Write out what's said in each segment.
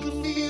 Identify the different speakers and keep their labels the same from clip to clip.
Speaker 1: can feel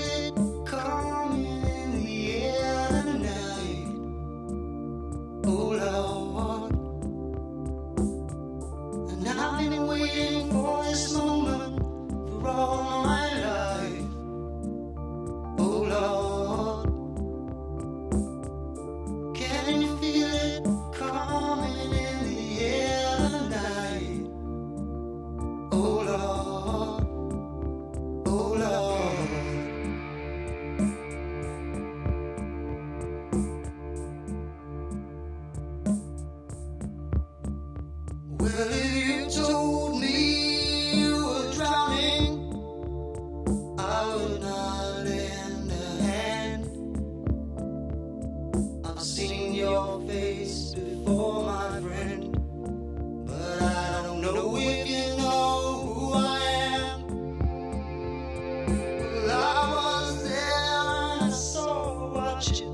Speaker 1: saw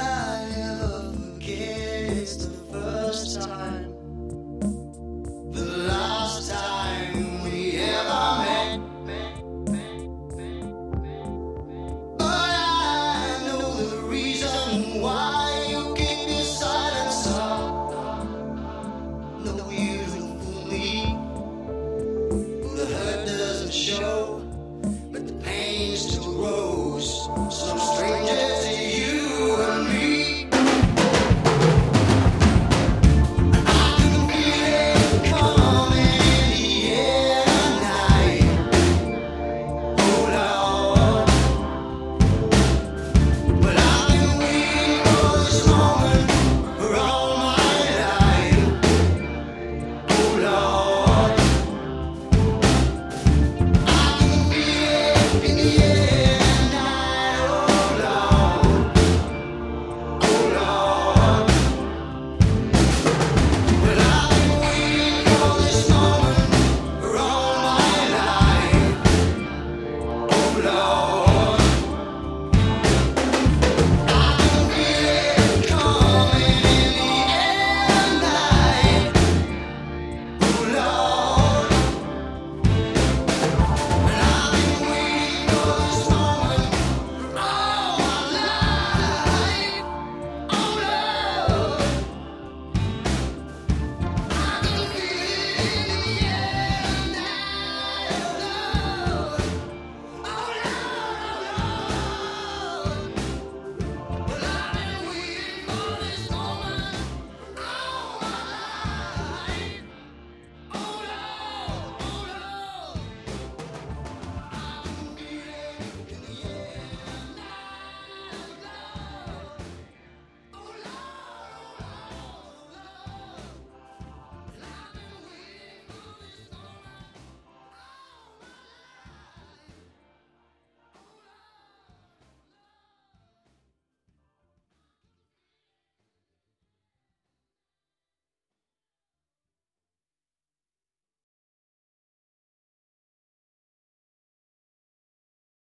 Speaker 1: willfully